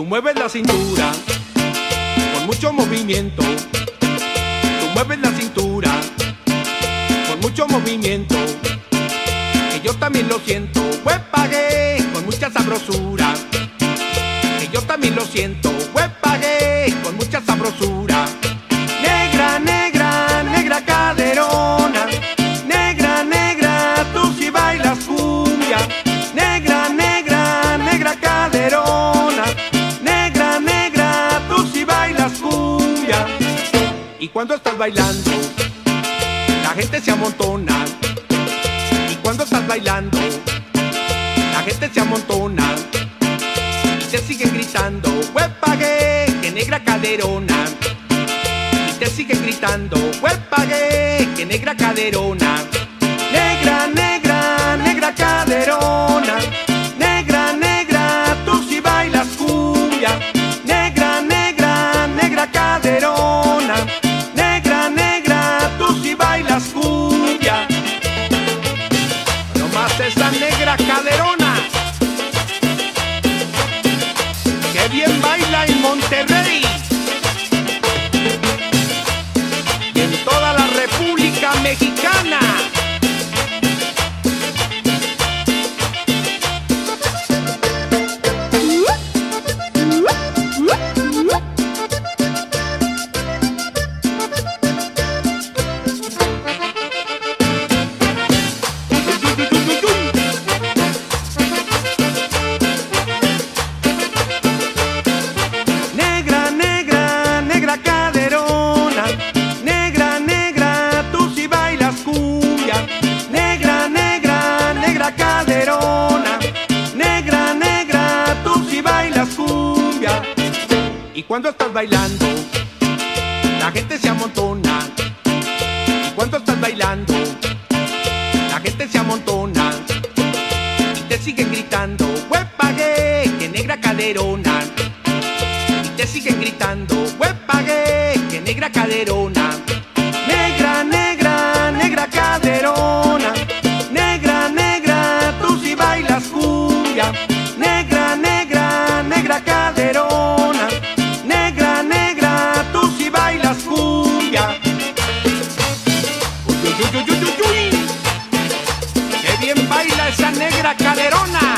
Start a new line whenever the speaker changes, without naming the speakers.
Tú mueves la cintura con mucho movimiento. Tú mueves la cintura con mucho movimiento. Que yo también lo siento, pues pagué con mucha sabrosura. Que yo también lo siento, Y cuando estás bailando, la gente se amontona. Y cuando estás bailando, la gente se amontona. Y te siguen gritando, pagué, que negra caderona. Y te siguen gritando, pagué, que negra caderona. Negra, negra, negra caderona. Y cuando estás bailando, la gente se amontona. Y cuando estás bailando, la gente se amontona. Y te siguen gritando, pagué, que negra caderona y te siguen gritando, pagué, que negra caderona. Negra, negra, negra caderona. Caderona